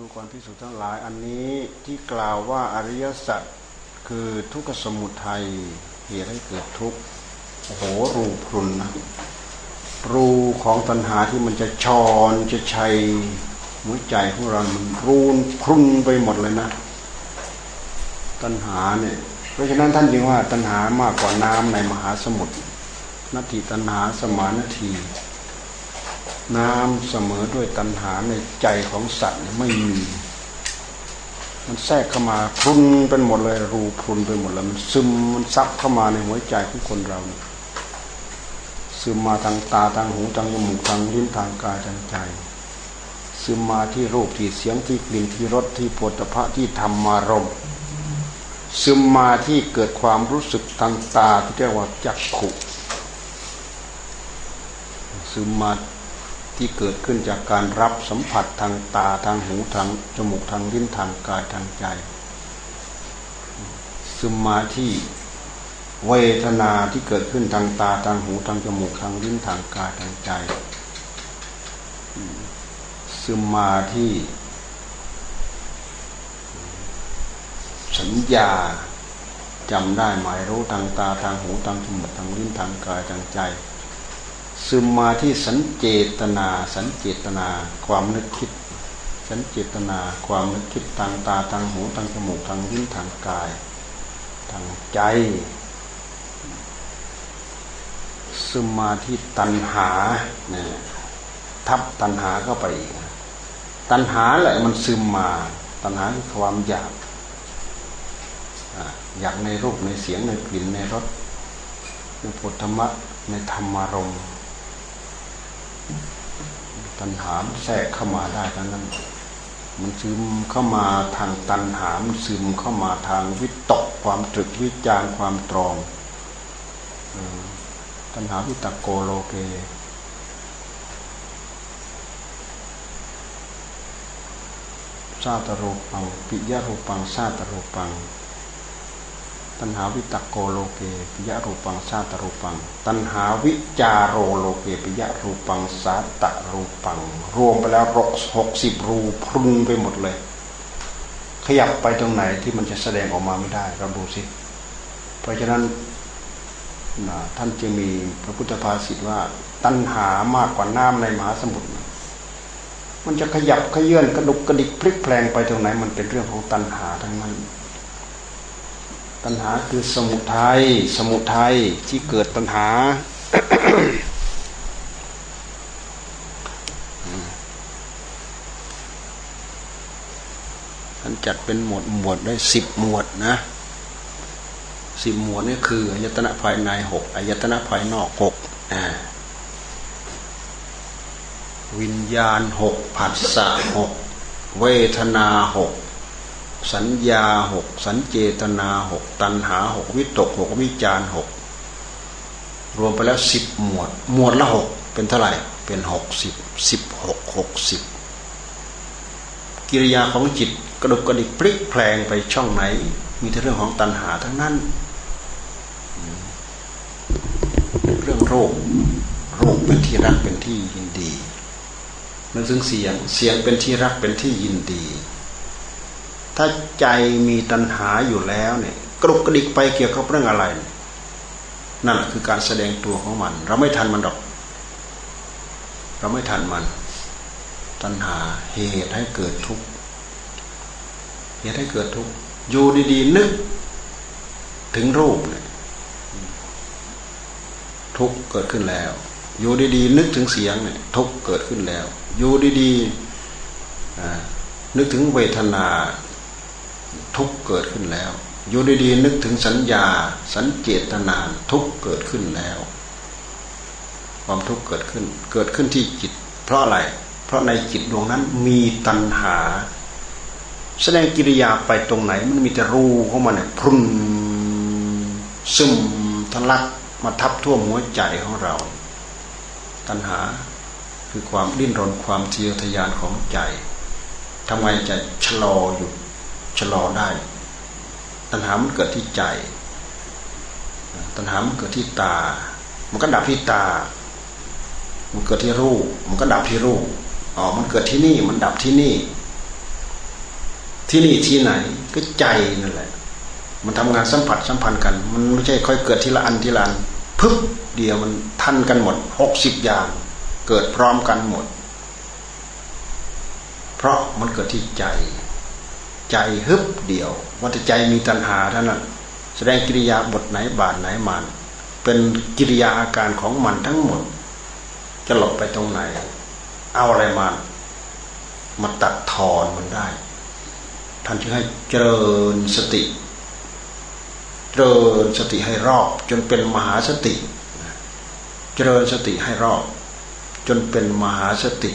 ดูก่อนพิสุทั้งหลายอันนี้ที่กล่าวว่าอริยสัจคือทุกขสมุทัยเหตุให้เกิดทุกข์โอ้โหรูพรุนนะรูของตัณหาที่มันจะชอนจะชัยหัวใจของเรา มันรูนพรุนไปหมดเลยนะ ตัณหาเนี่ยเพราะฉะนั้นท่านจึงว่าตัณหามากกว่าน้ำในมหาสมุทรนาทีตัณหาสมานาที น้ำเสมอด้วยตัณหาในใจของสัตว์ไม่มี มันแทรกเข้ามาพุนเป็นหมดเลยรูพุนไปหมดแล้วมันซึมมันซับเข้ามาในหัวใจของคนเราเนี่ยซึมมาทางตาทางหูทางจมูกทางลิ้นทางกายทางใจซึมมาที่รูปที่เสียงที่กลิ่นที่รสที่ปฐพะที่ธรรมารมซึมมาที่เกิดความรู้สึกทางตาที่เรียกว่าจักขุซึมมา ที่เกิดขึ้นจากการรับสัมผัสทางตาทางหูทางจมูกทางลิ้นทางกายทางใจซึมมาที่เวทนาที่เกิดขึ้นทางตาทางหูทางจมูกทางลิ้นทางกายทางใจซึมมาที่สัญญาจำได้หมายรู้ทางตาทางหูทางจมูกทางลิ้นทางกายทางใจ ซึมมาที่สัญเจตนา สัญเจตนา ความนึกคิด สัญเจตนา ความนึกคิดทางตาทางหูทางจมูกทางลิ้นทางกาย ทางใจ ซึมมาที่ตัณหาเนี่ยทับตัณหาเข้าไปอีกตัณหาแหละมันซึมมา ตัณหาคือความอยากอยากในรูปในเสียงในกลิ่นในรสในพุทธมะในธรรมารมณ์ ตัณหาแทรกเข้ามาได้ทั้งนั้น มันซึมเข้ามาทางตัณหามันซึมเข้ามาทางวิตกความตรึกวิจารความตรองตัณหาวิตกโกโลเกซาตรูปัง ปิยะรูปังซาตรูปัง ตัณหาวิตกโกโลเกปิยะรูปังชาตรูปัง ตัณหาวิจารโรโลเกปิยะรูปังสาตรูปัง รวมไปแล้วรกหกสิบรูพรุนไปหมดเลย ขยับไปตรงไหนที่มันจะแสดงออกมาไม่ได้เราดูสิ เพราะฉะนั้นท่านจึงมีพระพุทธภาษิตว่า ตัณหามากกว่าน้ำในมหาสมุทรมันจะขยับขยื่นกระดุกกระดิกพลิกแปลงไปตรงไหนมันเป็นเรื่องของตัณหาทั้งนั้น ตัณหาคือสมุทัยสมุทัยที่เกิดตัณหา ท่านจัดเป็นหมวดหมวดได้สิบหมวดนะสิบหมวดนี่คืออายตนะภายในหกอายตนะภายนอกหกวิญญาณหกผัสสะหกเวทนาหก สัญญาหกสัญเจตนาหกตัณหาหกวิตกหกวิจารหกรวมไปแล้วสิบหมวด หมวดละหกเป็นเท่าไหร่เป็นหกสิบสิบหกหกสิบกิริยาของจิตกระดุกกระดิกพลิกแพลงไปช่องไหน มีแต่เรื่องของตัณหาทั้งนั้น เรื่องโรคโรคเป็นที่รักเป็นที่ยินดีนึกถึงเสียงเสียงเป็นที่รักเป็นที่ยินดี ถ้าใจมีตัณหาอยู่แล้วเนี่ยกรุกกระดิกไปเกี่ยวกับเรื่องอะไร นั่นคือการแสดงตัวของมัน เราไม่ทันมันหรอก เราไม่ทันมัน ตัณหาเหตุให้เกิดทุกข์เหตุให้เกิดทุกข์อยู่ดีๆนึก ถึงรูปเนี่ยทุกข์เกิดขึ้นแล้ว อยู่ดีๆนึกถึงเสียงเนี่ยทุกข์เกิดขึ้นแล้ว อยู่ดีๆนึกถึงเวทนา ทุกเกิดขึ้นแล้ว อยู่ดีๆนึกถึงสัญญา สัญเจตนาทุกเกิดขึ้นแล้ว ความทุกข์เกิดขึ้น เกิดขึ้นที่จิต เพราะอะไร เพราะในจิตดวงนั้นมีตัณหา แสดงกิริยาไปตรงไหน มันมีแต่รูเข้ามาเนี่ยพุนซึมทะลักมาทับท่วมหัวใจของเรา ตัณหาคือความดิ้นรนความเทียทยานของใจทำไมจะชะลออยู่ ชะลอได้ ตัณหามันเกิดที่ใจ ตัณหามันเกิดที่ตา มันก็ดับที่ตา มันเกิดที่รูปมันก็ดับที่รูปอ๋อ มันเกิดที่นี่ มันดับที่นี่ ที่นี่ที่ไหน ก็ใจนั่นแหละ มันทำงานสัมผัสสัมพันธ์กัน มันไม่ใช่ค่อยเกิดทีละอันทีละอันพึบเดียวมันทันกันหมดหกสิบอย่าง เกิดพร้อมกันหมด เพราะมันเกิดที่ใจ ใจฮึบเดียววัฏใจมีตัณหาเท่านั้นแสดงกิริยาบทไหนบาทไหนมันเป็นกิริยาอาการของมันทั้งหมด จะหลบไปตรงไหน เอาอะไรมามาตัดทอนมันได้ ท่านจึงให้เจริญสติ เจริญสติให้รอบ จนเป็นมหาสติ เจริญสติให้รอบ จนเป็นมหาสติ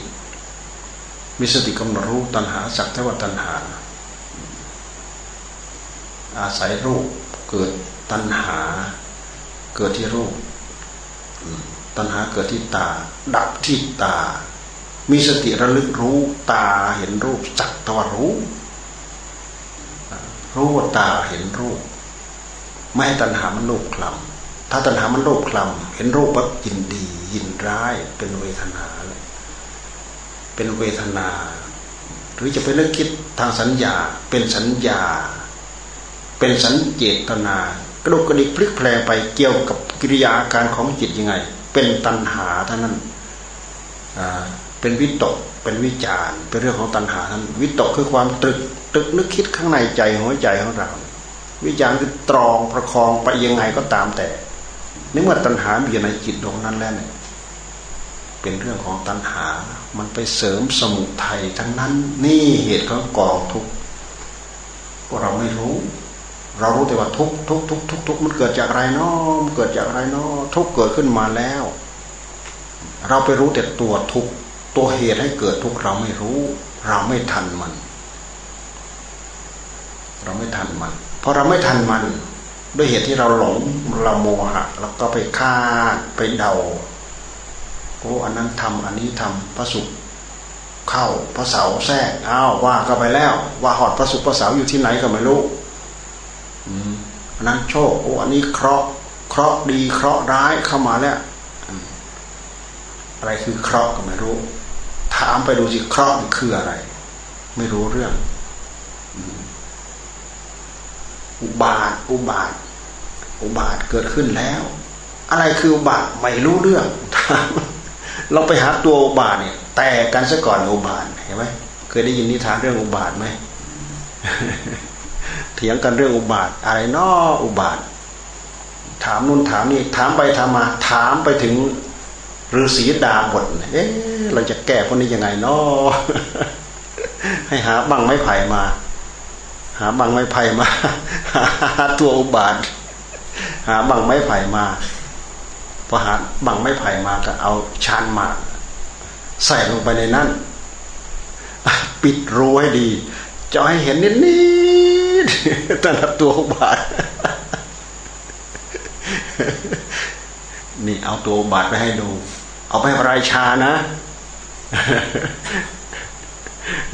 มีสติกำหนดรู้ตัณหาสักเทวตัณหา อาศัยรูปเกิดตัณหา เกิดที่รูปตัณหาเกิดที่ตา ดับที่ตา มีสติระลึกรู้ตาเห็นรูปจักตวรู้รู้ว่าตาเห็นรูป ไม่ให้ตัณหามันโลภคลำถ้าตัณหามันโลภคลำเห็นรูปปั๊บยินดียินร้ายเป็นเวทนาเลยเป็นเวทนา หรือจะเป็นเรื่องคิดทางสัญญาเป็นสัญญา เป็นสัญเจตนากระดุกกระดิกพลิกแปลงไปเกี่ยวกับกิริยาอาการของจิตยังไง เป็นตัณหาเท่านั้นเป็นวิตกเป็นวิจารเป็นเรื่องของตัณหาท่านวิตกคือความตรึกตรึกนึกคิดข้างในใจหัวใจของเรา วิจารคือตรองประคองไปยังไงก็ตามแต่ในเมื่อตัณหาอยู่ในจิตดวงนั้นแล้วเนี่ยเป็นเรื่องของตัณหา มันไปเสริมสมุทัยทั้งนั้น นี่เหตุของกองทุกข์เราไม่รู้ เรารู้แต่ว่าทุกทุกทุกทุกทุกมันเกิดจากอะไรเนาะมันเกิดจากอะไรเนาะทุกเกิดขึ้นมาแล้ว เราไปรู้แต่ตัวทุกตัวเหตุให้เกิดทุกเราไม่รู้ เราไม่ทันมัน เราไม่ทันมัน เพราะเราไม่ทันมัน ด้วยเหตุที่เราหลงเราโมหะแล้วก็ไปคาดไปเดาโอ้อันนั้นทำอันนี้ทำพระสุขเข้าพระเสาแทรกอ้าวว่าก็ไปแล้ว ว่าหอดพระสุขพระเสาอยู่ที่ไหนก็ไม่รู้ อันนั้นโชคโอ้อันนี้เคราะห์เคราะห์ดีเคราะห์ร้ายเข้ามาแล้วอะไรคือเคราะห์ก็ไม่รู้ ถามไปดูสิเคราะห์คืออะไร ไม่รู้เรื่องอุบาทอุบาทอุบาทเกิดขึ้นแล้ว อะไรคืออุบาทไม่รู้เรื่องถามเราไปหาตัวอุบาทเนี่ย แต่กันซะก่อนอุบาทเห็นไหมเคยได้ยินนิทานเรื่องอุบาทไหม ถียงกันเรื่องอุบาทอะไรนออุบาท ถามนู่นถามนี่ถามไปถามมา ถามไปถึงฤาษีดาบทเอ๊ะเราจะแก้คนนี้ยังไงนอให้หาบังไม้ไผ่มา หาบังไม้ไผ่มาหาตัวอุบาท หาบังไม้ไผ่มาพอหาบังไม้ไผ่มาก็เอาชานหมากใส่ลงไปในนั้นปิดรูให้ดีจะให้เห็นนิดนิด ตั้งตัวบาท นี่เอาตัวบาทไปให้ดู เอาไปรายชานะ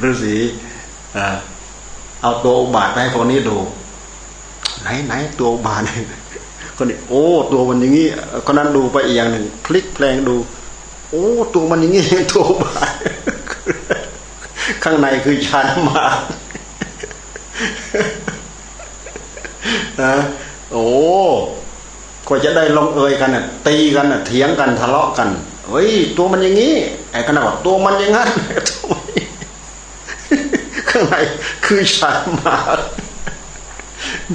ฤาษีเอาตัวบาทไปให้พวกนี้ดู ไหนไหนตัวบาทคนนี้โอ้ตัวมันอย่างนี้คนนั้นดูไปอีกอย่างหนึ่งพลิกแปลงดู โอ้ตัวมันอย่างนี้ตัวบาทข้างในคือชานมา นะโอ้ก็จะได้ลงเอยกันน่ะ ตีกันน่ะเถียงกันทะเลาะกันเฮ้ยตัวมันอย่างนี้ไอ้ขนาดตัวมันอย่างนั้นข้างในคือชามา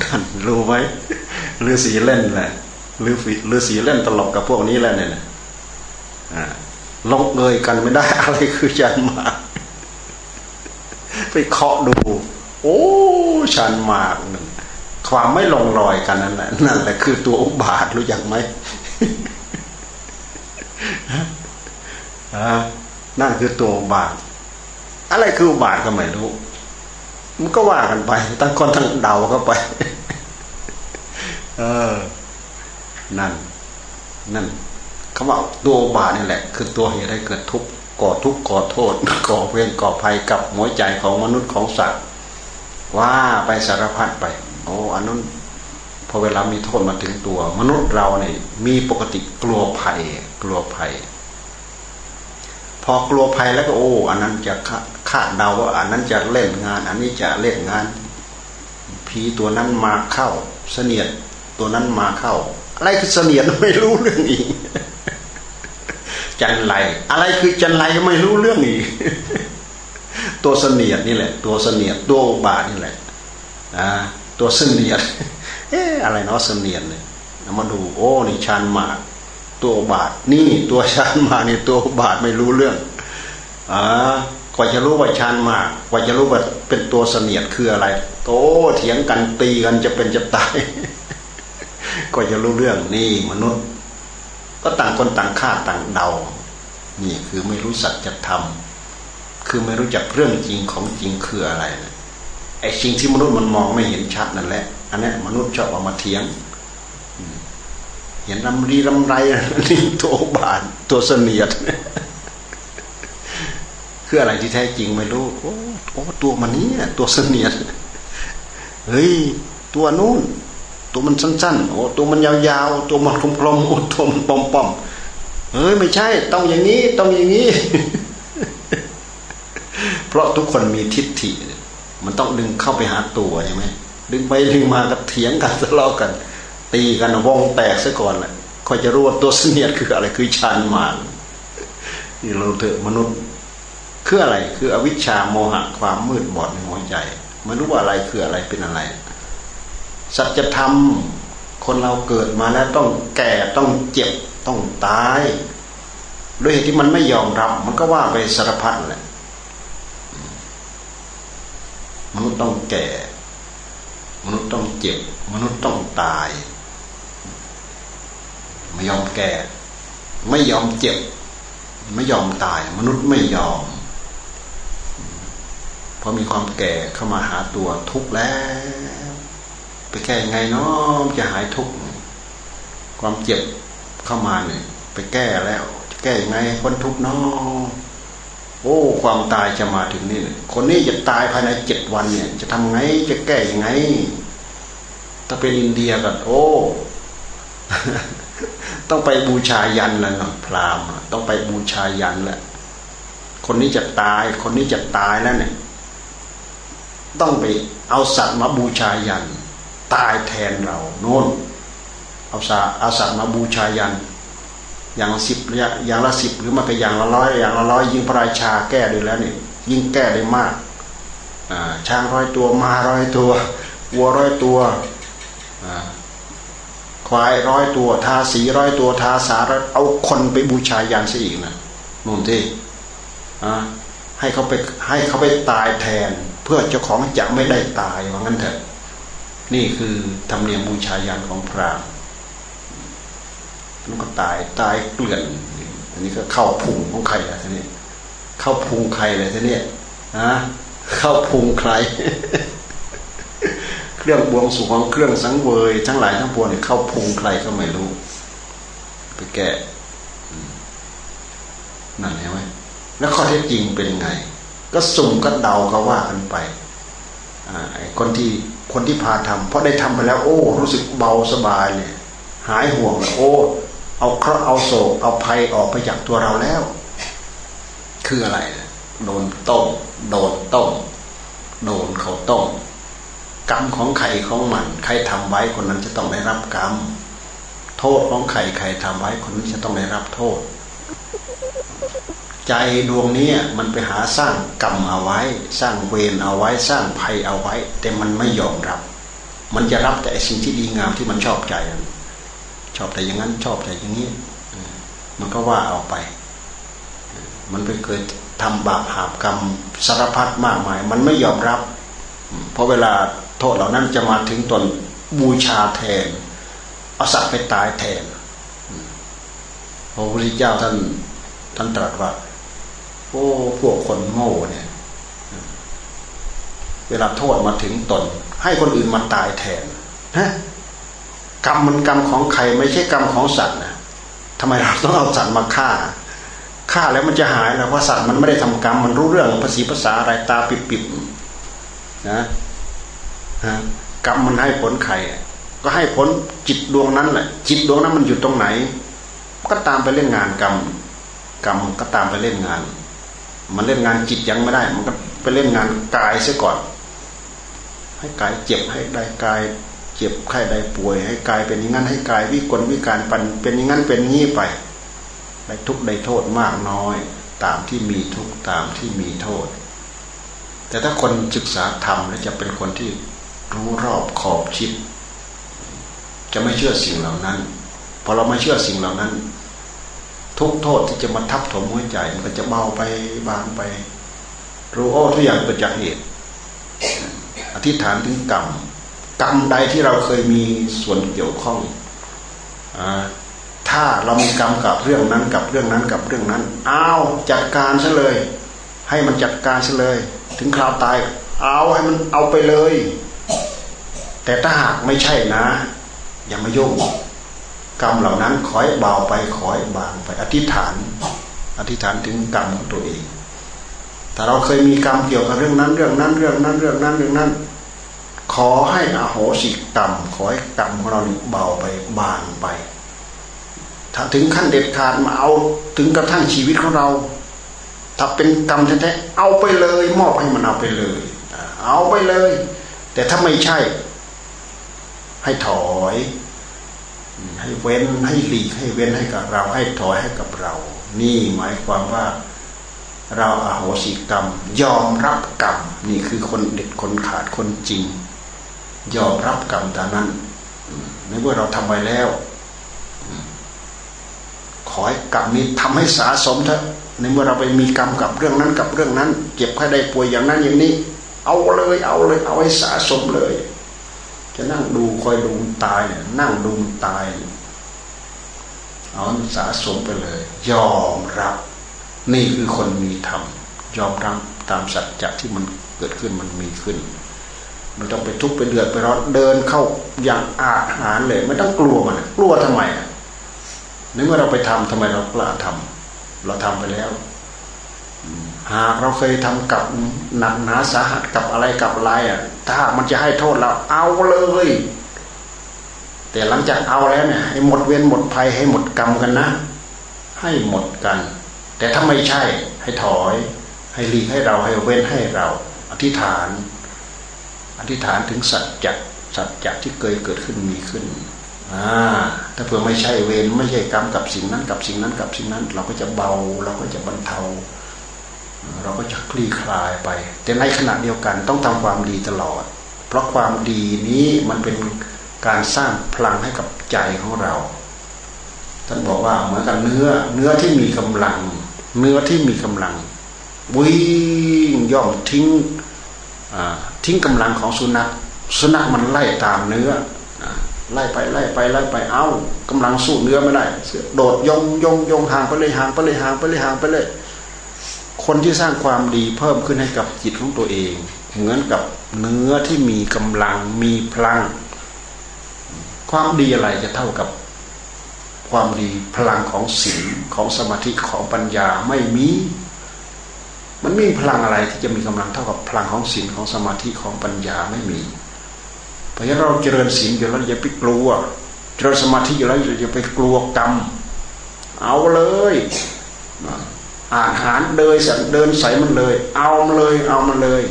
นั่นรู้ไหมฤาษีเล่นแหละฤาษีฤาษีเล่นตลกกับพวกนี้แหละเนี่ยลงเอยกันไม่ได้อะไรคือชานมาไปเคาะดู โอ้ ชันมากหนึ่งความไม่ลงรอยกันนั่นแหละนั่นแหละคือตัวอุบาทรู้ยังไหมนั่นคือตัวอุบาท อะไรคืออุบาทก็ไม่รู้ มันก็ว่ากันไปตั้งคนทั้งเดาเข้าไป เออ นั่น นั่นคำว่าตัวอุบาทนี่แหละ คือตัวเหตุให้เกิดทุกข์ก่อทุกข์ก่อโทษ ก่อเวรก่อภัยกับหัวใจของมนุษย์ของสัตว์ ว่าไปสารพัดไป โอ้อันนั้นพอเวลามีโทษมาถึงตัว มนุษย์เราเนี่ยมีปกติกลัวภัย กลัวภัย พอกลัวภัยแล้วก็โอ้ อันนั้นจะคาดเดาว่าอันนั้นจะเล่นงาน อันนี้จะเล่นงานผีตัวนั้นมาเข้า เสนียดตัวนั้นมาเข้า อะไรคือเสนียดไม่รู้เรื่องอีกจันไรอะไรคือจันไรก็ไม่รู้เรื่องอีก ตัวเสนียดนี่แหละ ตัวเสนียดตัวบาทนี่แหละอ่าตัวเสนียดเอ๊ะอะไรเนาะเสนียดเนี่ยมาดูโอ้นี่ชันมากตัวบาทนี่ตัวชานมานี่ตัวบาทไม่รู้เรื่องอ่ากว่าจะรู้ว่าชานมากกว่าจะรู้ว่าเป็นตัวเสนียดคืออะไรโตเถียงกันตีกันจะเป็นจะตายกว่าจะรู้เรื่องนี่มนุษย์ ก็ต่างคนต่างคาต่างเดา นี่คือไม่รู้สัจธรรม คือไม่รู้จักเรื่องจริงของจริงคืออะไรไอ้สิ่งที่มนุษย์มันมองไม่เห็นชัดนั่นแหละ อันนี้มนุษย์ชอบเอามาเถียง เห็นรำรีรำไรนี่ตัวบานตัวเสนียด คืออะไรที่แท้จริงไม่รู้โอ้โอ้ตัวมันนี้ตัวเสนียดเฮ้ยตัวนู้นตัวมันสั้นๆ โอ้ตัวมันยาวๆ ตัวมันกลมๆโอ้ตัวมันปอมๆ เฮ้ยไม่ใช่ ต้องอย่างนี้ ต้องอย่างนี้ เพราะทุกคนมีทิฏฐิ มันต้องดึงเข้าไปหาตัวใช่ไหมดึงไปดึงมาก็เถียงกันทะเลาะกัน ตีกันวงแตกซะก่อนแหละค่อยจะรู้ว่าตัวเสนียดคืออะไรคือฌานมารนี่เราเถอะมนุษย์คืออะไรคืออวิชชาโมหะความมืดบอดในหัวใจไม่รู้ว่าอะไรคืออะไรเป็นอะไร สัจธรรมคนเราเกิดมาแล้วต้องแก่ต้องเจ็บต้องตาย ด้วยเหตุที่มันไม่ยอมรับ มันก็ว่าไปสารพัดแหละ มนุษย์ต้องแก่ มนุษย์ต้องเจ็บ มนุษย์ต้องตาย ไม่ยอมแก่ ไม่ยอมเจ็บ ไม่ยอมตาย มนุษย์ไม่ยอมพอมีความแก่เข้ามาหาตัวทุกข์แล้ว ไปแก้ยังไงเนาะจะหายทุกข์ความเจ็บเข้ามาเนี่ยไปแก้แล้ว จะแก้ยังไงคนทุกข์เนาะ โอ้ความตายจะมาถึงนี่คนนี้จะตายภายในเจ็ดวันเนี่ย จะทำไงจะแก้ยังไง ถ้าเป็นอินเดียก็โอ้ ต้องไปบูชายันแล้วนะพราหมณ์ต้องไปบูชายันแล้วคนนี้จะตาย คนนี้จะตายแล้วเนี่ย ต้องไปเอาสัตว์มาบูชายัน ตายแทนเราโน่นเอาสัตว์เอาสัตว์มาบูชายัน อย่างสิบอย่างละสิบหรือมาก็อย่างละร้อยอย่างละร้อยยิ่งพระราชาแก้ได้แล้วเนี่ยยิ่งแก้ได้มากช้างร้อยตัวมาร้อยตัววัวร้อยตัวควายร้อยตัว ทาสีร้อยตัวทาสาเอาคนไปบูชายันซะอีกนะนุ่นที่ให้เขาไปให้เขาไปตายแทน เพื่อเจ้าของจะไม่ได้ตายว่างั้นเถอะนี่คือธรรมเนียมบูชายันของพระมั นก็ตายตายเกลื่อน อันนี้ก็เข้าพุงของใครอะทีนี้เข้าพุงใครเลยทีนี้นะเข้าพุงใคร เครื่องบวงสรวงเครื่องสังเวยทั้งหลายทั้งปวงเข้าพุงใครก็ไม่รู้ ไปแก้นั่นเห็นไหมแล้วข้อเท็จจริงเป็นยังไง ก็สุ่มก็เดาก็ว่ากันไปไอ้คนที่คนที่พาทำเพราะได้ทำไปแล้ว โอ้ รู้สึกเบาสบายเลยหายห่วงแล้วโอ้ เอาเคราะห์เอาโศกเอาภัยออกไปจากตัวเราแล้ว คืออะไรโดนต้มโดนต้มโดนเขาต้มกรรมของใครของมัน ใครทำไว้คนนั้นจะต้องได้รับกรรมโทษของใครใครทำไว้คนนั้นจะต้องได้รับโทษ ใจดวงนี้มันไปหาสร้างกรรมเอาไว้ สร้างเวรเอาไว้สร้างภัยเอาไว้ แต่มันไม่ยอมรับ มันจะรับแต่สิ่งที่ดีงามที่มันชอบใจ ชอบแต่อย่างนั้น ชอบแต่อย่างนี้มันก็ว่าเอาไป มันไปเคยทำบาปหาบกรรมสารพัดมากมาย มันไม่ยอมรับ เพราะเวลาโทษเหล่านั้นจะมาถึงตนบูชาแทนเอาสัตว์ไปตายแทนพระพุทธเจ้าท่านท่านตรัสว่าโอ้พวกคนโง่เนี่ย เวลาโทษมาถึงตน ให้คนอื่นมาตายแทนฮะ กรรมมันกรรมของใครไม่ใช่กรรมของสัตว์นะทำไมเราต้องเอาสัตว์มาฆ่าฆ่าแล้วมันจะหายแล้วเพราะสัตว์มันไม่ได้ทำกรรมมันรู้เรื่องภาษีภาษาอะไรตาปิบๆนะกรรมมันให้ผลใครก็ให้ผลจิตดวงนั้นแหละจิตดวงนั้นมันอยู่ตรงไหน ก็ตามไปเล่นงานกรรมกรรมก็ตามไปเล่นงาน มันเล่นงานจิตยังไม่ได้ มันก็ไปเล่นงานกายเสียก่อน ให้กายเจ็บให้ได้กาย จ็บไข้ได้ป่วย ให้กายเป็นอย่างนั้นให้กายวิกลวิการปันเป็นอย่างนั้นเป็นงี้ไปได้ทุกได้โทษมากน้อย ตามที่มีทุกตามที่มีโทษ แต่ถ้าคนศึกษาธรรมแล้วจะเป็นคนที่รู้รอบขอบชิด จะไม่เชื่อสิ่งเหล่านั้นพอเราไม่เชื่อสิ่งเหล่านั้น ทุกโทษที่จะมาทับถมหัวใจมันก็จะเบาไปบางไปรู้โอ้ทุกอย่างเกิดจากเหตุอธิษฐานถึงกรรม กรรมใดที่เราเคยมีส่วนเกี่ยวข้องอถ้าเรามีกรรมกับเรื่องนั้นกับเรื่องนั้นกับเรื่องนั้นเอาจัดการซะเลย ให้มันจัดการซะเลย ถึงคราวตาย เอาให้มันเอาไปเลย แต่ถ้าหากไม่ใช่นะ อย่ามายุ่งกรรมเหล่านั้นขอให้เบาไปขอให้บางไปอธิษฐาน อธิษฐานถึงกรรมของตัวเองถ้าเราเคยมีกรรมเกี่ยวกับเรื่องนั้น เรื่องนั้น เรื่องนั้น เรื่องนั้นเรื่องนั้น ขอให้อโหสิกรรม ขอให้กรรมของเราเบาไปบางไป ถ้าถึงขั้นเด็ดขาดมาเอาถึงกระทั่งชีวิตของเรา ถ้าเป็นกรรมแท้ๆเอาไปเลย มอบให้มันเอาไปเลย เอาไปเลย แต่ถ้าไม่ใช่ ให้ถอย ให้เว้นให้หลีกให้เว้นให้กับเรา ให้ถอยให้กับเรา นี่หมายความว่าเราอาโหสิกรรม ยอมรับกรรม นี่คือคนเด็ดคนขาดคนจริง ยอมรับกรรมตานั้นในเมื่อเราทำไปแล้วขอให้กรรมนี้ทำให้สาสมเถอะในเมื่อเราไปมีกรรมกับเรื่องนั้นกับเรื่องนั้น เจ็บไข้ได้ป่วยอย่างนั้นอย่างนี้ เอาเลยเอาเลย เอาให้สาสมเลย จะนั่งดูคอยดูตายเนี่ยนั่งดูตายเอาสะสมไปเลย ยอมรับ นี่คือคนมีธรรมยอมรับตามสัจจะที่มันเกิดขึ้นมันมีขึ้น มันต้องไปทุกข์ไปเดือดไปร้อนเดินเข้าอย่างอาหารเลยไม่ต้องกลัวมันกลัวทำไมนเมื่อเราไปทำทำไมเรากล้าทำเราทำไปแล้วหากเราเคยทำกับหนักหนาสาหัสกับอะไรกับอะไรอะ ถ้ามันจะให้โทษเราเอาเลย แต่หลังจากเอาแล้วเนี่ยให้หมดเวรหมดภัยให้หมดกรรมกันนะ ให้หมดกัน แต่ถ้าไม่ใช่ให้ถอย ให้หลีกให้เราให้เว้นให้เรา อธิษฐาน อธิษฐานถึงสัจจะสัจจะที่เคยเกิดขึ้นมีขึ้นอ่าถ้าเผื่อไม่ใช่เวรไม่ใช่กรรมกับสิ่งนั้นกับสิ่งนั้นกับสิ่งนั้น เราก็จะเบาเราก็จะบรรเทา เราก็จะคลี่คลายไป แต่ในขณะเดียวกันต้องทำความดีตลอด เพราะความดีนี้มันเป็นการสร้างพลังให้กับใจของเรา ท่านบอกว่าเหมือนกับเนื้อ เนื้อที่มีกำลัง เนื้อที่มีกำลังวิ่งย่อมทิ้ง ทิ้งกำลังของสุนัขสุนัขมันไล่ตามเนื้อไล่ไปไล่ไปไล่ไปเอ้ากำลังสู้เนื้อไม่ได้โดดยงยงยงห่างไปเลยห่างไปเลยห่างไปเลยห่างไปเลย คนที่สร้างความดีเพิ่มขึ้นให้กับจิตของตัวเอง เหมือนกับเนื้อที่มีกำลังมีพลัง ความดีอะไรจะเท่ากับความดีพลังของศีลของสมาธิของปัญญาไม่มี มันไม่มีพลังอะไรที่จะมีกำลังเท่ากับพลังของศีลของสมาธิของปัญญาไม่มี เพราะฉะนั้นเราเจริญศีลอยู่แล้วอย่าไปกลัวเจริญสมาธิอยู่แล้วอย่าไปกลัวกรรม เอาเลยอาหารเดินสันเดินใส่มันเลย เอามาเลย เอามาเลย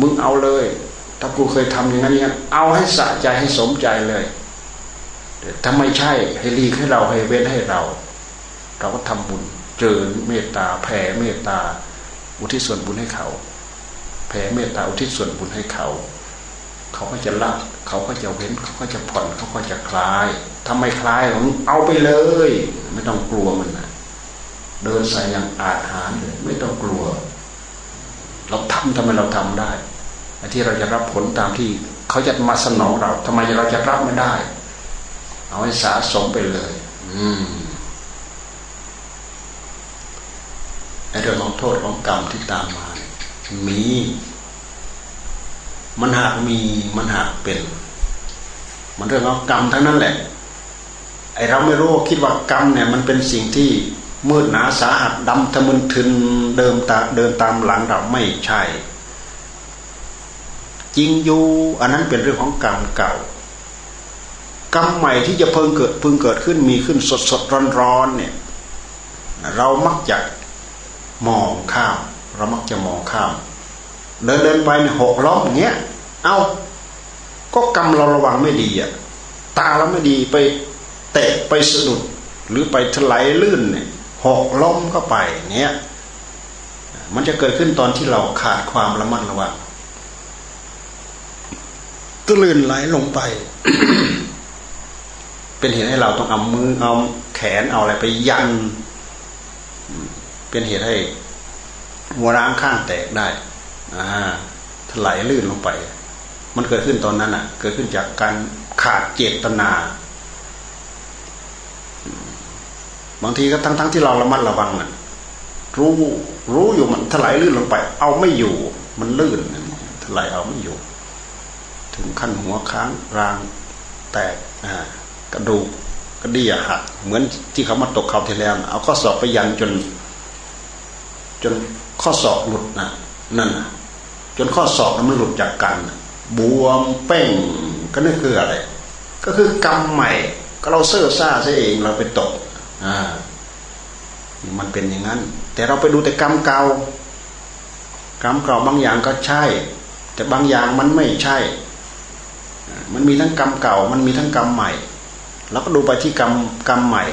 มึงเอาเลย ถ้ากูเคยทำอย่างนั้นเนี่ยเอาให้สะใจให้สมใจเลยถ้าไม่ใช่ให้รีให้เราให้เว้นให้เรา เราก็ทำบุญเจริญเมตตาแผ่เมตตา อุทิศส่วนบุญให้เขา แผ่เมตตาอุทิศส่วนบุญให้เขา เขาก็จะละเขาก็จะเว้นเขาก็จะผ่อนเขาก็จะคลายทำไมคลายผมเอาไปเลย ไม่ต้องกลัวมันนะเดินใส่อย่างอาจหารเลยไม่ต้องกลัว เราทำทำไมเราทำได้อที่เราจะรับผลตามที่เขาจะมาสนองเราทำไมเราจะรับไม่ได้ เอาให้สะสมไปเลย อืม ไอ้เรื่องของโทษของกรรมที่ตามมามี มันหากมีมันหากเป็น มันเรื่องของกรรมทั้งนั้นแหละไอเราไม่รู้คิดว่ากรรมเนี่ย มันเป็นสิ่งที่มืดหนาสาหัสดำทะมึนทึนเดิมตาเดินตามหลังเราไม่ใช่ จริงอยู่อันนั้นเป็นเรื่องของกรรมเก่ากรรมใหม่ที่จะเพิ่งเกิดเพิ่งเกิดขึ้นมีขึ้นสดสดร้อนร้อนเนี่ย เรามักจะ มองข้ามเรามักจะมองข้าม เดินเดินไปหกล้มอย่างเงี้ย เอาก็กรรมเราระวังไม่ดีอะตาเราไม่ดีไปเตะไปสะดุดหรือไปถลายลื่นเนี่ยหกล้มเข้าไปเนี่ยมันจะเกิดขึ้นตอนที่เราขาดความระมัดระวังตลื่นไหลลงไป เป็นเหตุให้เราต้องเอามือเอาแขนเอาอะไรไปยัน เป็นเหตุให้หัวร้างข้างแตกได้อ่าถลายลื่นลงไป มันเกิดขึ้นตอนนั้นอะ เกิดขึ้นจากการขาดเจตนา บางทีก็ทั้งๆทที่เราระมัดระวังอะ รู้รู้อยู่มันถลายลื่นลงไป เอาไม่อยู่ มันลื่นถลายเอาไม่อยู่ ถึงขั้นหัวค้างรางแตกอ่ากระดูกกระดี่หักเหมือนที่เขามาตกเขาทีแล้วเอาข้อสอบไปยันจน จนข้อศอกหลุดนะนั่นนะจนข้อศอกมันหลุดจากกันบวมเป้งก็นั่นคืออะไร ก็คือกรรมใหม่ ก็เราเซ่อซ่าซะเองเราไปตกอ่ามันเป็นอย่างนั้น แต่เราไปดูแต่กรรมเก่ากรรมเก่าบางอย่างก็ใช่ แต่บางอย่างมันไม่ใช่ มันมีทั้งกรรมเก่า มันมีทั้งกรรมใหม่เราก็ดูไปที่กรรมกรรมใหม่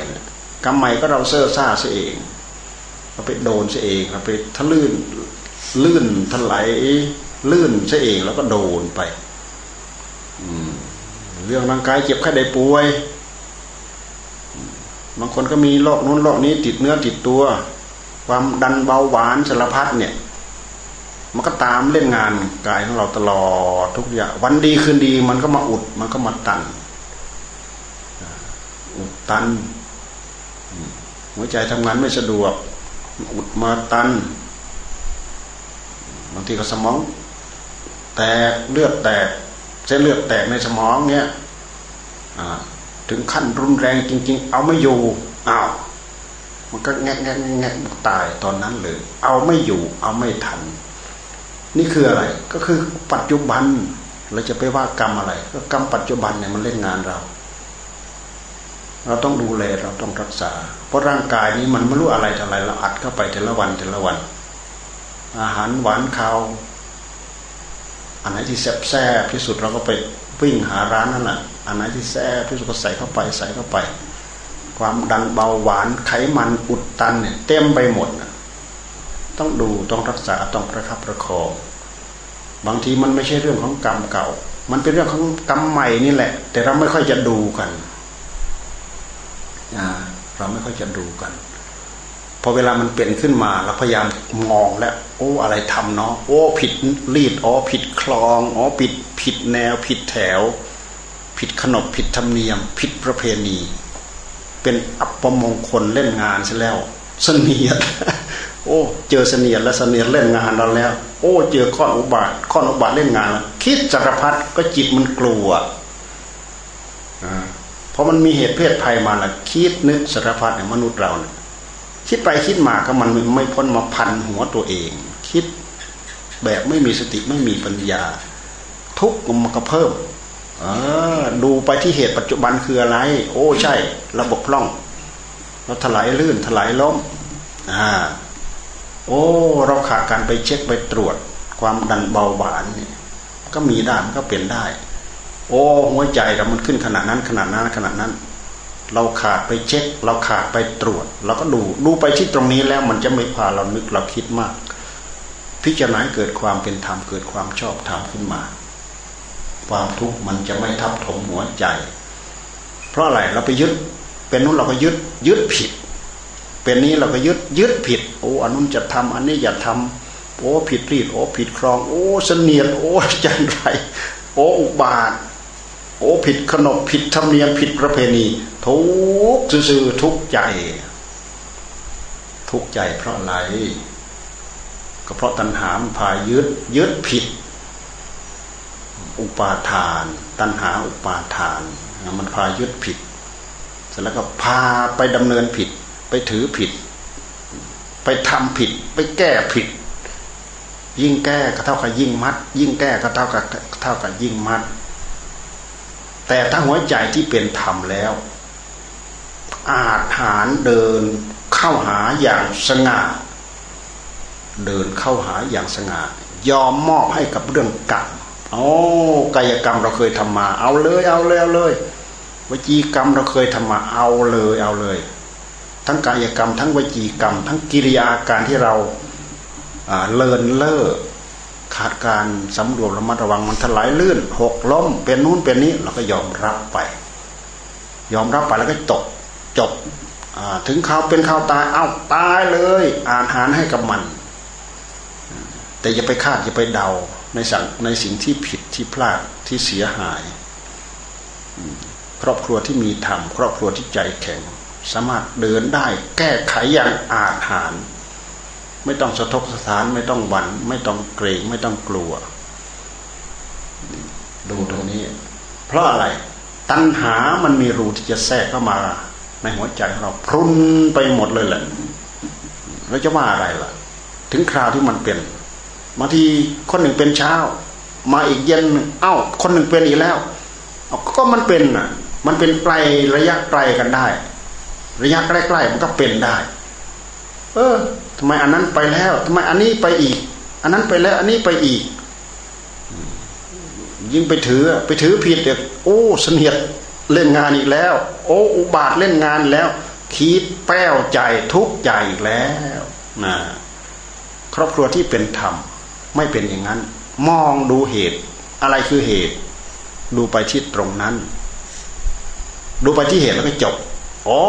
กรรมใหม่ก็เราเซ่อซ่าซะเอง เราไปโดนซะเองเราไปทะลื่นลื่นถลายลื่นซะเองแล้วก็โดนไปเรื่องร่างกายเจ็บไข้ได้ป่วยบางคนก็มีโรคนู้นโรคนี้ติดเนื้อติดตัว ความดันเบาหวานสารพัดเนี่ย มันก็ตามเล่นงานกายของเราตลอดทุกอย่างวันดีคืนดี มันก็มาอุด มันก็มาตันอุดตันหัวใจทำงานไม่สะดวก อุดมาตันบางทีก็สมอง แตกเลือดแตกเส้นเลือดแตกในสมองเนี่ยถึงขั้นรุนแรงจริง ๆ เอาไม่อยู่อ้าวมันก็แงะแงะแงะตายตอนนั้นเลย เอาไม่อยู่ เอาไม่ทัน นี่คืออะไร ก็คือปัจจุบัน เราจะไปว่ากรรมอะไร ก็กรรมปัจจุบันเนี่ยมันเล่นงานเรา เราต้องดูแลเราต้องรักษา เพราะร่างกายนี้มันไม่รู้อะไรอะไรเราอัดเข้าไปแต่ละวันแต่ละวัน อาหารหวานข้าวอันไหนที่แซ่บแซ่บที่สุดเราก็ไปวิ่งหาร้านนั่นแหละอันไหนที่แซ่บที่สุดก็ใส่เข้าไปใส่เข้าไป ความดันเบาหวานไขมันอุดตันเนี่ยเต็มไปหมดต้องดูต้องรักษาต้องประคับประคองบางทีมันไม่ใช่เรื่องของกรรมเก่า มันเป็นเรื่องของกรรมใหม่นี่แหละ แต่เราไม่ค่อยจะดูกัน เราไม่ค่อยจะดูกัน พอเวลามันเปลี่ยนขึ้นมาเราพยายามมองแล้ว โอ้อะไรทำเนาะโอ้ผิดรีดอ๋อผิดคลองอ๋อผิดผิดแนวผิดแถว ผิดขนบผิดธรรมเนียม ผิดประเพณี เป็นอัปมงคลเล่นงานซะแล้วเสนียดโอ้เจอเสนียดแล้วเสนียดเล่นงานเราแล้ว โอ้ เจอข้ออุบาทข้ออุบาทเล่นงาน คิดสารพัดก็จิตมันกลัว พอมันมีเหตุเพศภัยมาละคิดนึกสารพัดเนี่ยมนุษย์เราเนี่ยคิดไปคิดมาก็มันไม่พ้นมาพันหัวตัวเอง คิดแบบไม่มีสติไม่มีปัญญา ทุกข์มันก็เพิ่มอดูไปที่เหตุปัจจุบันคืออะไร โอ้ใช่ ระบบพร่อง เราถลายลื่นถลายล้มอ่าโอ้ เราขาดการไปเช็คไปตรวจ ความดันเบาหวานเนี่ยก็มีได้ก็เปลี่ยนได้ โอ้หัวใจเรามันขึ้นขนาดนั้นขนาดนั้นขนาดนั้น เราขาดไปเช็ค เราขาดไปตรวจเราก็ดูดูไปที่ตรงนี้แล้วมันจะไม่พาเรานึกเราคิดมาก พิจารณาเกิดความเป็นธรรมเกิดความชอบธรรมขึ้นมา ความทุกข์มันจะไม่ทับถมหัวใจ เพราะอะไรเราไปยึด เป็นนู้นเราก็ยึดยึดผิด เป็นนี้เราก็ยึดยึดผิด โอ้อันนู้นจะทำอันนี้อย่าทำโอ้ผิดรีดโอ้ผิดครอง โอ้เสนียดโอ้จันไรโอ้อุบาท โอ้ผิดขนบผิดธรรมเนียมผิดประเพณี ทุกซื่อทุกใจ ทุกใจเพราะอะไร ก็เพราะตัณหามพายึดยึดผิด อุปาทาน ตัณหาอุปาทาน มันพายึดผิด เสร็จแล้วก็พาไปดำเนินผิด ไปถือผิด ไปทำผิด ไปแก้ผิด ยิ่งแก้ก็เท่ากับยิ่งมัด ยิ่งแก้ก็เท่ากับเท่ากับยิ่งมัด แต่ถ้าหัวใจที่เป็นธรรมแล้ว อาจหารเดินเข้าหาอย่างสง่า เดินเข้าหาอย่างสง่า ยอมมอบให้กับเรื่องกรรมโอ้กายกรรมเราเคยทำมา เอาเลย เอาเลยเอาเลยวจีกรรมเราเคยทำมาเอาเลยเอาเลย ทั้งกายกรรม ทั้งวจีกรรม ทั้งกิริยาการที่เราเลินเล่อ ขาดการสำรวมระมัดระวังมันถลายลื่นหกล้มเป็นนู้นเป็นนี้เราก็ยอมรับไป ยอมรับไปแล้วก็จบจบถึงเขาเป็นเขาตายเอาตายเลย อ่านหารให้กับมัน แต่อย่าไปคาดอย่าไปเดาในสั่งในสิ่งที่ผิดที่พลาดที่เสียหาย ครอบครัวที่มีธรรมครอบครัวที่ใจแข็ง สามารถเดินได้แก้ไขอย่างอาหาร ไม่ต้องสะทกสะถาน ไม่ต้องหวั่นไม่ต้องเกรง ไม่ต้องกลัว ดูตรงนี้ เพราะอะไร ตัณหามันมีรูที่จะแทรกเข้ามา ในหัวใจของเราพรุนไปหมดเลยแหละเราจะว่าอะไรล่ะ ถึงคราวที่มันเป็นบางทีคนหนึ่งเป็นเช้า มาอีกเย็นเอ้า คนหนึ่งเป็นอีกแล้วก็มันเป็นอะ มันเป็นไกลระยะไกลกันได้ ระยะใกล้ๆมันก็เป็นได้ เออ ทำไมอันนั้นไปแล้วทำไมอันนี้ไปอีก อันนั้นไปแล้ว อันนี้ไปอีก ยิ่งไปถือไปถือผิดเด็กโอ้เสนียดเล่นงานอีกแล้ว โอ้อุบาทเล่นงานแล้ว คิดแป้วใจทุกข์ใจอีกแล้วนะครอบครัวที่เป็นธรรมไม่เป็นอย่างนั้น มองดูเหตุ อะไรคือเหตุ ดูไปที่ตรงนั้น ดูไปที่เหตุแล้วก็จบอ๋อ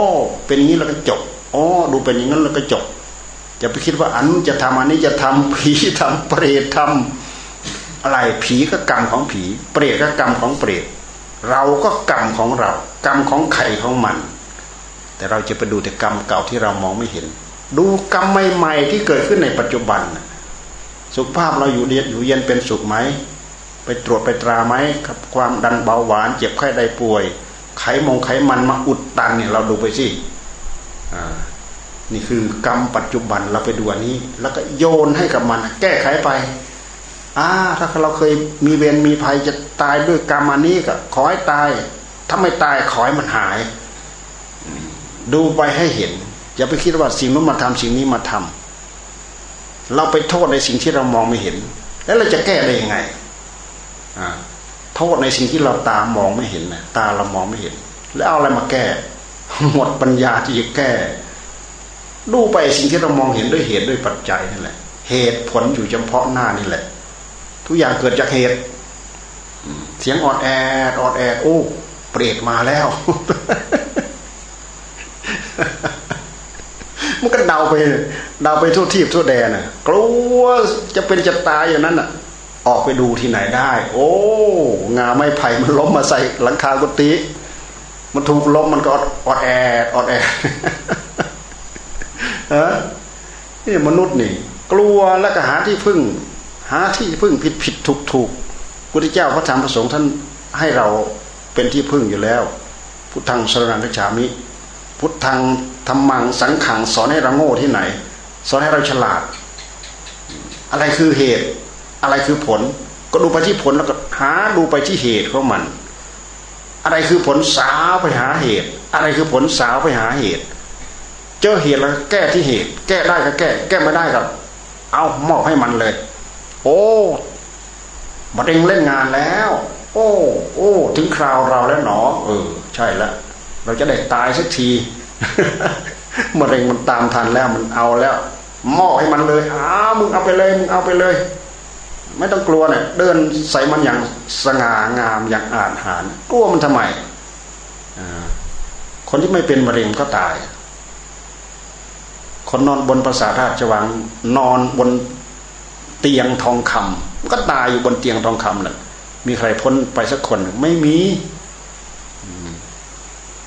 เป็นอย่างนี้แล้วก็จบอ๋อดูเป็นอย่างนั้นแล้วก็จบ จะไปคิดว่าอันจะทำอันนี้จะทำผีทำเปรตทำอะไรผีก็กรรมของผี เปรตก็กรรมของเปรตเราก็กรรมของเรา กรรมของไข่ของมัน แต่เราจะไปดูแต่กรรมเก่าที่เรามองไม่เห็น ดูกรรมใหม่ๆที่เกิดขึ้นในปัจจุบัน สุขภาพเราอยู่เดียอยู่เย็นเป็นสุขไหมไปตรวจไปตราไหมครับความดันเบาหวาน เจ็บไข้ได้ป่วย ไขมงไขมันมาอุดตันเนี่ยเราดูไปสิ นี่คือกรรมปัจจุบันเราไปดูอันนี้ แล้วก็โยนให้กับมัน แก้ไขไปอ่าถ้าเราเคยมีเวรมีภัยจะตายด้วยกรรมอันนี้ก็ขอให้ตาย ถ้าไม่ตายขอให้มันหาย ดูไปให้เห็น อย่าไปคิดว่าสิ่งนู้นมาทำสิ่งนี้มาทำเราไปโทษในสิ่งที่เรามองไม่เห็น แล้วเราจะแก้ได้ยังไงโทษในสิ่งที่เราตามองไม่เห็นนะตาเรามองไม่เห็น แล้วเอาอะไรมาแก้ หมดปัญญาที่จะแก้ ดูไปสิ่งที่เรามองเห็นด้วยเหตุด้วยปัจจัยนั่นแหละ เหตุผลอยู่เฉพาะหน้านี่แหละ ทุกอย่างเกิดจากเหตุเสียงออดแอดออดแอดโอ้เปรตมาแล้ว มันก็เดาไปเดาไปทั่วทีบทั่วแดนน่ะ กลัวจะเป็นจะตายอย่างนั้นน่ะ ออกไปดูที่ไหนได้ โอ้ งาไม้ไผ่มันล้มมาใส่หลังคากุฏิมันถูกล้มมันก็ออดแอดออดแอด ฮะนี่มนุษย์นี่ กลัวแล้วก็หาที่พึ่ง หาที่พึ่งผิดผิดถูกถูกพุทธเจ้าพระธรรมพระสงฆ์ท่านให้เราเป็นที่พึ่งอยู่แล้ว พุทธังสรนังกัจฉามิ พุทธังธรรมังสังขังสอนให้เราโง่ที่ไหน สอนให้เราฉลาด อะไรคือเหตุ อะไรคือผล ก็ดูไปที่ผลแล้วก็หาดูไปที่เหตุของมัน อะไรคือผลสาวไปหาเหตุ อะไรคือผลสาวไปหาเหตุ เจอเหตุแล้วแก้ที่เหตุ แก้ได้ก็แก้ แก้ไม่ได้ก็เอามอบให้มันเลย โอ้มะเร็งเล่นงานแล้ว โอ้ โอ้ ถึงคราวเราแล้วหนอ เออ ใช่แล้วเราจะได้ตายสักทีมะเร็งมันตามทันแล้วมันเอาแล้วมอบให้มันเลยอ้ามึงเอาไปเลยมึงเอาไปเลย ไม่ต้องกลัวเนี่ยเดินใส่มันอย่างสง่างามอย่างอาจหารกลัวมันทำไมคนที่ไม่เป็นมะเร็งก็ตาย คนนอนบนปราสาทราชวังนอนบนเตียงทองคำก็ตายอยู่บนเตียงทองคำแหละมีใครพ้นไปสักคนไม่มี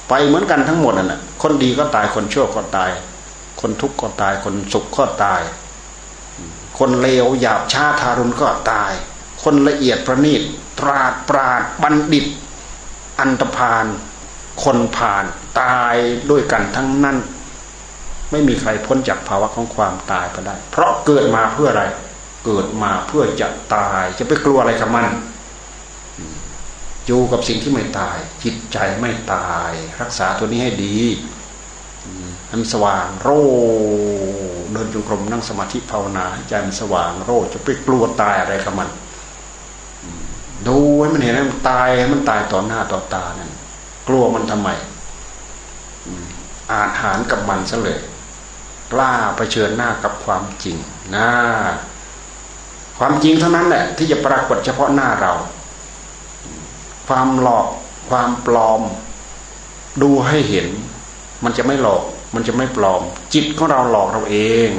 ไปเหมือนกันทั้งหมดน่ะคนดีก็ตายคนชั่วก็ตาย คนทุกข์ก็ตาย คนสุขก็ตาย คนเลวหยาบช้าทารุณก็ตาย คนละเอียดประณีตตราดปราดบัณฑิต อันตพาน คนผ่านตายด้วยกันทั้งนั้น ไม่มีใครพ้นจากภาวะของความตายไปได้ เพราะเกิดมาเพื่ออะไร เกิดมาเพื่อจะตาย จะไปกลัวอะไรกับมันอยู่กับสิ่งที่ไม่ตาย จิตใจไม่ตาย รักษาตัวนี้ให้ดีให้มันสว่างโรเดินจงกรมนั่งสมาธิภาวนาให้ใจมันสว่างโรจะไปกลัวตายอะไรกับมันดูให้มันเห็นให้มันตายให้มันตายต่อหน้าต่อตานั่นกลัวมันทำไมอาหารกับมันซะเลย กล้าเผชิญหน้ากับความจริงนะความจริงเท่านั้นแหละที่จะปรากฏเฉพาะหน้าเรา ความหลอกความปลอม ดูให้เห็น มันจะไม่หลอก มันจะไม่ปลอม จิตของเราหลอกเราเอง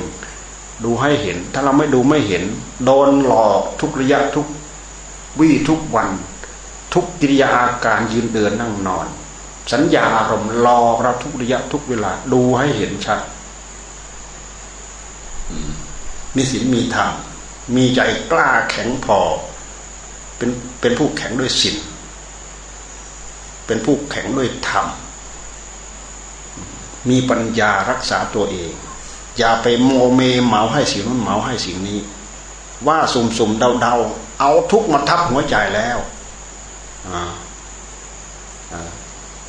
ดูให้เห็น ถ้าเราไม่ดูไม่เห็น โดนหลอกทุกระยะทุกวี่ทุกวัน ทุกกิริยาอาการยืนเดินนั่งนอน สัญญาอารมณ์หลอกเราทุกระยะทุกเวลา ดูให้เห็นชัด มีศีลมีธรรมมีใจกล้าแข็งพอ เป็นเป็นผู้แข็งด้วยศีลเป็นผู้แข็งด้วยธรรมมีปัญญารักษาตัวเอง อย่าไปโมเมเมาให้สิ่งนั้นเมาให้สิ่งนี้ ว่าสุ่มสุ่มเดาเดาเอาทุกมาทับหัวใจแล้ว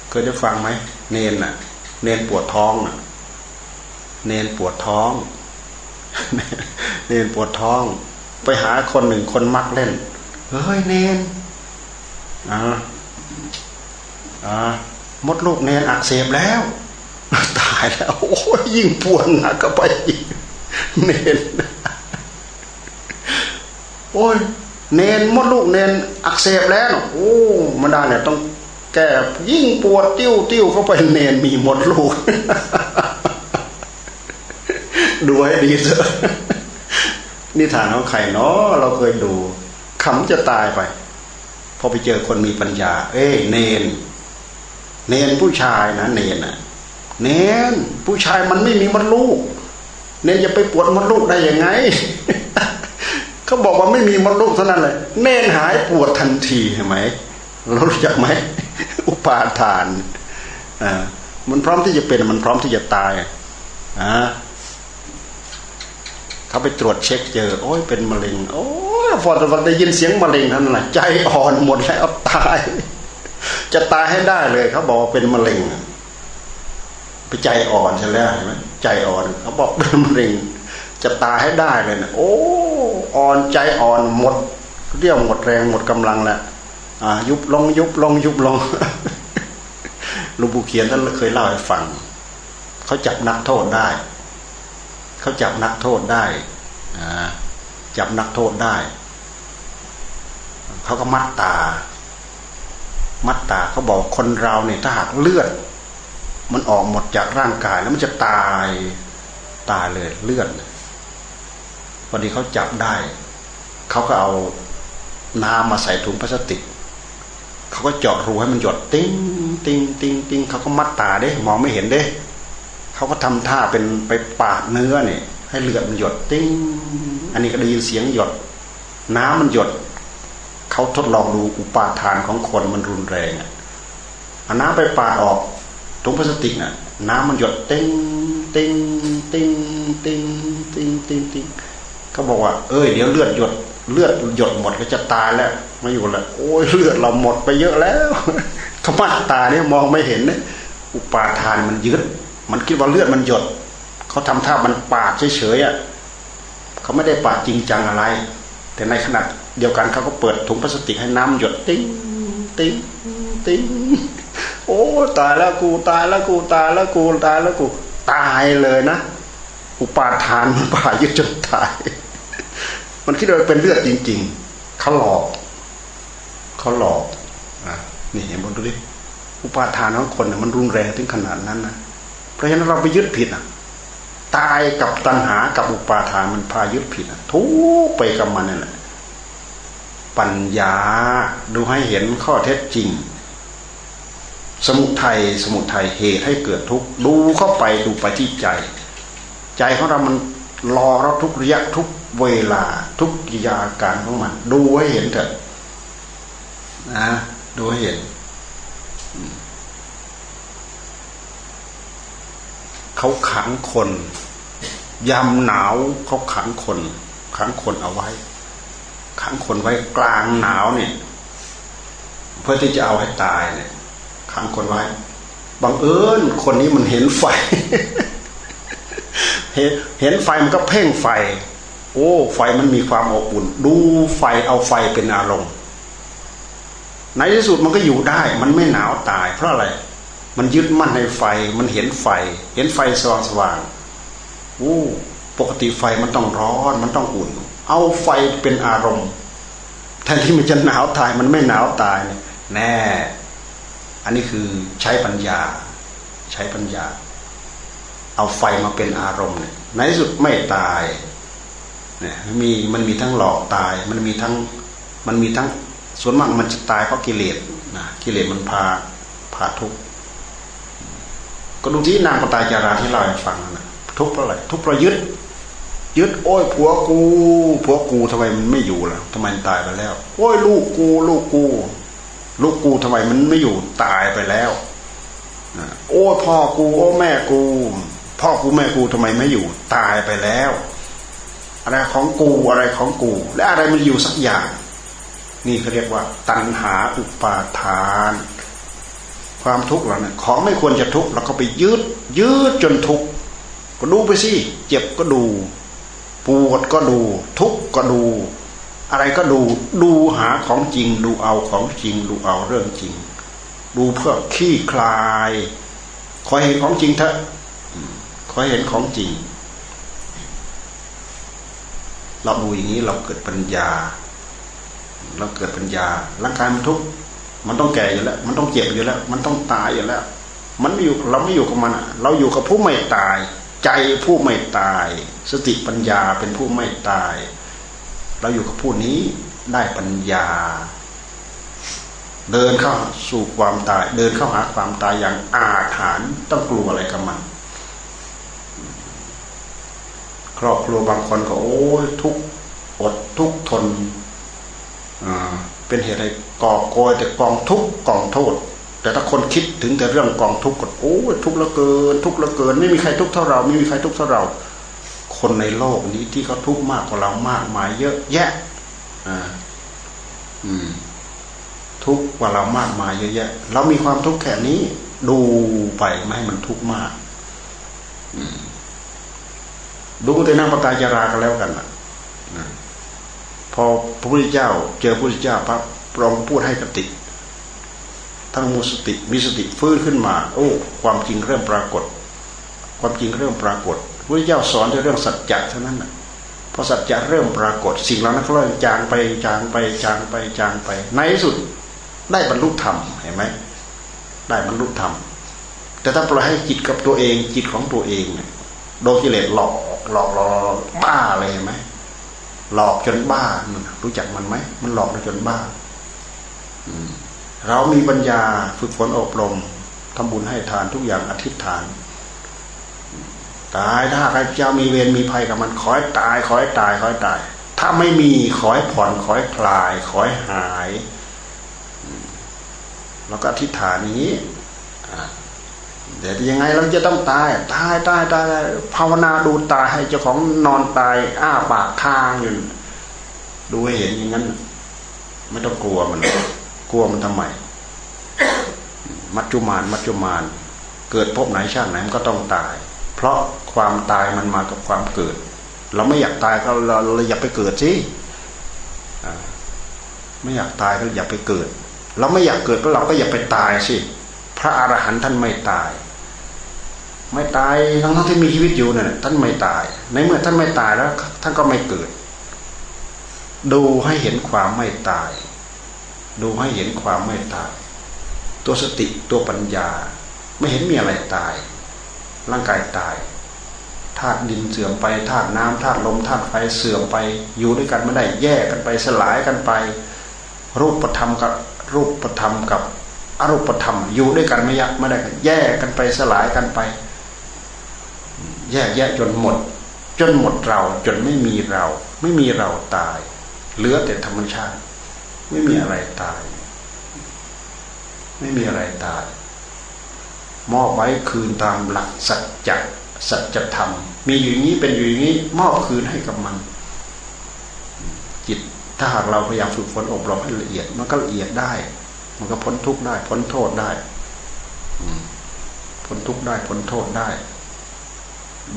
เคยได้ฟังไหมเนนน่ะ เนนปวดท้องน่ะ เนนปวดท้อง เนนปวดท้อง ไปหาคนหนึ่งคนมักเล่น เฮ้ยเนนอ่าอ่ามดลูกเนนอักเสบแล้ว ตายแล้ว โอ้ยยิ่งปวดหนักก็ไปเนนโอ้ยเนนมดลูกเนนอักเสบแล้วโอ้มันได้เนี่ยต้องแก้ยิ่งปวดติ้วติ้วเข้าไปเนนมีมดลูก ดูให้ดีเถอะนิทานของใครเนาะเราเคยดูขำจะตายไป พอไปเจอคนมีปัญญา เอ้เนน เนนผู้ชายนะเนนนะเนนผู้ชายมันไม่มีมดลูก เนนจะไปปวดมดลูกได้ยังไงเขาบอกว่าไม่มีมดลูกเท่านั้นเลยเนนหายปวดทันทีเห็นไหมเรารู้จักไหมอุปาทานอ่ามันพร้อมที่จะเป็นมันพร้อมที่จะตายอ่า เขาไปตรวจเช็คเจอ โอ้ยเป็นมะเร็ง โอ้ยพอตะได้ยินเสียงมะเร็งท่านน่ะใจอ่อนหมดแล้วตาย จะตายให้ได้เลยเขาบอกว่าเป็นมะเร็งไปใจอ่อนใช่แล้วเห็นไหมใจอ่อนเขาบอกเป็นมะเร็ง จะตายให้ได้เลยนะโอ้อ่อนใจอ่อนหมดเรียวหมดแรงหมดกำลังแล้วอ่ายุบลงยุบลงยุบลงลุงปู่เขียนท่านเคยเล่าให้ฟัง เขาจับนักโทษได้ เขาจับนักโทษได้จับนักโทษได้ เขาก็มัดตา มัดตาเขาบอกคนเราเนี่ยถ้าหากเลือด มันออกหมดจากร่างกายแล้วมันจะตายตายเลยเลือดพอดีเขาจับได้ เขาก็เอาน้ำมาใส่ถุงพลาสติก เขาก็เจาะรูให้มันหยดติ้งติ้งติ้งติ้งเขาก็มัดตาเด้ มองไม่เห็นเด้ เขาก็ทำท่าเป็นไปปาดเนื้อเนี่ยให้เลือดมันหยดติ้งอันนี้ก็ได้ยินเสียงหยด น้ำมันหยดเขาทดลองดูอุปาทานของคนมันรุนแรงอะเอาน้ำไปปาดออกถุงพลาสติกน่ะ น้ำมันหยดติ้งติ้งติ้งติ้งติ้งติ้งติ้งเขาบอกว่า เอ้ยเดี๋ยวเลือดหยด เลือดหยดหมดก็จะตายแล้วไม่อยู่แล้วโอ้ยเลือดเราหมดไปเยอะแล้วเขามัดตาเนี่ยมองไม่เห็นเนี่ยอุปาทานมันยึด มันคิดว่าเลือดมันหยด เขาทำท่ามันปาดเฉยๆอะเขาไม่ได้ปาดจริงจังอะไร แต่ในขณะเดียวกันเขาก็เปิดถุงพลาสติกให้น้ำหยดติ้งติ้งติ้งโอ้ตายแล้วกูตายแล้วกูตายแล้วกูตายแล้วกูตายเลยนะอุปาทานมันพายึดจนตาย มันคิดว่าเป็นเลือดจริง ๆเขาหลอกเขาหลอกอะนี่เห็นบนดูดิอุปาทานของคนเนี่ยมันรุนแรงถึงขนาดนั้นนะ ราะฉะนั้นเราไปยึดผิดอะ ตายกับตัณหากับอุปาทานมันพายึดผิดอะ ทุกไปกับมันนั่นแหละปัญญาดูให้เห็นข้อเท็จจริง สมุทัยสมุทัยเหตุให้เกิดทุกข์ดูเข้าไปดูไปที่ใจ ใจของเรามันรอเราทุกระยะทุกเวลาทุกกิยาการของมัน ดูให้เห็นเถอะนะดูให้เห็น เขาขังคนยามหนาวเขาขังคน ขังคนเอาไว้ ขังคนไว้กลางหนาวเนี่ย เพื่อที่จะเอาให้ตายเนี่ย ขังคนไว้บังเอิญคนนี้มันเห็นไฟ เห็นไฟมันก็เพ่งไฟ โอ้ ไฟมันมีความอบอุ่น ดูไฟเอาไฟเป็นอารมณ์ในที่สุดมันก็อยู่ได้ มันไม่หนาวตายเพราะอะไร มันยึดมั่นในไฟ มันเห็นไฟ เห็นไฟสว่างสว่างโอ้ปกติไฟมันต้องร้อน มันต้องอุ่น เอาไฟเป็นอารมณ์แทนที่มันจะหนาวตาย มันไม่หนาวตายแน่ อันนี้คือใช้ปัญญา ใช้ปัญญา เอาไฟมาเป็นอารมณ์เนี่ยในที่สุดไม่ตายเนี่ยมีมันมีทั้งหลอกตาย มันมีทั้งมันมีทั้งส่วนมากมันจะตายเพราะกิเลสนะกิเลสมันพาพาทุกข์ ก็ดูที่นางปตายจาราที่เล่าให้ฟังนะทุกข์เพราะอะไรทุกข์เพราะยึดยึดโอ้ยผัวกูผัวกูทำไมมันไม่อยู่ล่ะทำไมตายไปแล้ว โอ้ยลูกกู ลูกกู ลูกกูทำไมมันไม่อยู่ตายไปแล้วโอ้พ่อกูโอ้แม่กู พ่อกูแม่กูทำไมไม่อยู่ ตายไปแล้ว อะไรของกูอะไรของกู และอะไรมันอยู่สักอย่าง นี่เขาเรียกว่า ตัณหาอุปาทาน ความทุกข์เราเนี่ยของไม่ควรจะทุกข์เราก็ไปยืดยืดจนทุกข์ก็ดูไปสิเจ็บก็ดู ปวดก็ดู ทุกข์ก็ดู อะไรก็ดูดูหาของจริง ดูเอาของจริง ดูเอาเรื่องจริง ดูเพื่อขี้คลายคอยเห็นของจริงเถอะคอยเห็นของจริง เราดูอย่างนี้เราเกิดปัญญา เราเกิดปัญญาร่างกายมันทุกข์ มันต้องแก่อยู่แล้ว มันต้องเจ็บอยู่แล้ว มันต้องตายอยู่แล้ว มันไม่อยู่เราไม่อยู่กับมันเราอยู่กับผู้ไม่ตาย ใจผู้ไม่ตาย สติปัญญาเป็นผู้ไม่ตาย เราอยู่กับผู้นี้ได้ปัญญา เดินเข้าสู่ความตาย เดินเข้าหาความตายอย่างอาถรรพ์ต้องกลัวอะไรกับมันครอบครัวบางคนก็โอ้ยทุกอดทุกทนอ่า เป็นเหตุอะไรก่อโกยแต่กองทุกกองโทษ แต่ถ้าคนคิดถึงแต่เรื่องกองทุกข์ก็โอ้ทุกข์ละเกิน ทุกข์ละเกิน ไม่มีใครทุกข์เท่าเรา ไม่มีใครทุกข์เท่าเรา คนในโลกนี้ที่เขาทุกข์มากกว่าเรามากมายเยอะแยะอ่าอืม ทุกข์กว่าเรามากมายเยอะแยะ เรามีความทุกข์แค่นี้ ดูไปไม่ให้มันทุกข์มาก อืมดูแต่นั่งปตายารากันแล้วกันนะ พอพระพุทธเจ้า เจอพระพุทธเจ้าพระพระองค์พูดให้กติทั้งมูสติมีสติฟื้นขึ้นมา โอ้ ความจริงเริ่มปรากฏ ความจริงเริ่มปรากฏพระเจ้าสอนในเรื่องสัจจะเท่านั้นนะพอสัจจะเริ่มปรากฏ สิ่งเหล่านั้นก็เริ่มจางไปจางไปจางไปจางไป ในที่สุดได้บรรลุธรรมเห็นไหมได้บรรลุธรรมแต่ถ้าปล่อยให้จิตกับตัวเองจิตของตัวเองโดนกิเลสหลอกหลอกหลอกบ้าเลยเห็นไหม หลอกจนบ้ารู้จักมันไหมมันหลอกเราจนบ้าเรามีปัญญาฝึกฝนอบรมทำบุญให้ทานทุกอย่างอธิษฐานตายถ้าใครเจ้ามีเวรมีภัยกับมันขอให้ตายขอให้ตายขอให้ตาย ถ้าไม่มีขอให้ผ่อนขอให้คลายขอให้หายเราก็อธิษฐานนี้ เดี๋ยวยังไงเราจะต้องตาย ตายตายตายภาวนาดูตายให้เจ้าของนอนตายอ้าปากค้างอยู่ดูให้เห็นอย่างนั้น ไม่ต้องกลัวมัน กลัวมันทำไมมัจจุมานมัจจุมานเกิดพบไหนชาติไหนมันก็ต้องตาย เพราะความตายมันมากับความเกิด เราไม่อยากตายก็เราเราอย่าไปเกิดสิไม่อยากตายก็อย่าไปเกิด เราไม่อยากเกิดก็เราก็อย่าไปตายสิ ระอรหันต์ท่านไม่ตาย ไม่ตายทั้งทั้งที่มีชีวิตอยู่เนี่ยท่านไม่ตาย ในเมื่อท่านไม่ตายแล้ว ท่านก็ไม่เกิด ดูให้เห็นความไม่ตาย ดูให้เห็นความไม่ตาย ตัวสติตัวปัญญา ไม่เห็นมีอะไรตาย ร่างกายตายธาตุดินเสื่อมไปธาตุน้ำธาตุลมธาตุไฟเสื่อมไป อยู่ด้วยกันไม่ได้แยกกันไปสลายกันไป รูปธรรมกับรูปธรรมกับ อรูปธรรม อยู่ด้วยกันไม่ยักไม่ได้แยกกันไปสลายกันไป แยกแยะจนหมด จนหมดเรา จนไม่มีเรา ไม่มีเราตาย เหลือแต่ธรรมชาติ ไม่มีอะไรตาย ไม่มีอะไรตาย มอบไว้คืนตามหลักสัจจะสัจธรรม มีอยู่อย่างนี้เป็นอยู่อย่างนี้ มอบคืนให้กับมัน จิตถ้าหากเราพยายามฝึกฝนอบรมให้ละเอียด มันก็ละเอียดได้ มันก็พ้นทุกข์ได้พ้นโทษได้พ้นทุกข์ได้พ้นโทษได้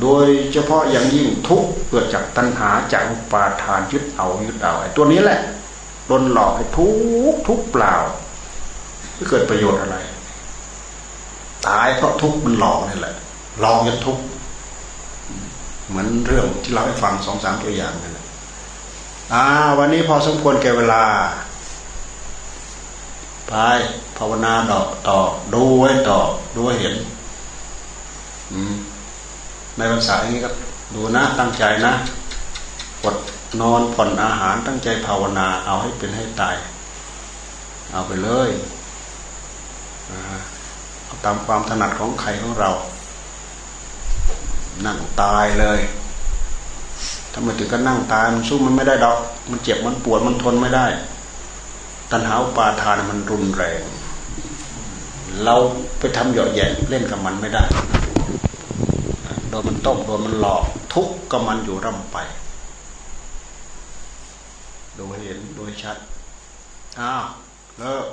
โดยเฉพาะอย่างยิ่งทุกข์เกิดจากตัณหาจากอุปาทานยึดเอายึดเอาไอ้ตัวนี้แหละโดนหลอกให้ทุกข์ทุกข์เปล่าไม่เกิดประโยชน์อะไร ตายเพราะทุกข์มันหลอกนี่แหละหลอกจนทุกข์เหมือนเรื่องที่เราให้ฟังสองสามตัวอย่างนั่นแหละอ่า วันนี้พอสมควรแก่เวลา ไปภาวนาต่อต่อ ดูไว้ต่อ ดูเห็น อืมในภาษาอย่างนี้ก็ดูนะตั้งใจนะกดนอนผ่อนอาหารตั้งใจภาวนา เอาให้เป็นให้ตาย เอาไปเลยเอาตามความถนัดของใครของเรา นั่งตายเลยทำไมถึงก็นั่งตายมันสู้มันไม่ได้ดอก มันเจ็บมันปวดมันทนไม่ได้ ตัณหาปาทานมันรุนแรง เราไปทำหยอดแย่เล่นกับมันไม่ได้ โดนมันต้มโดนมันหลอก ทุกข์กับมันอยู่ร่ำไป ดูเห็นดูชัด อ้าวเลิก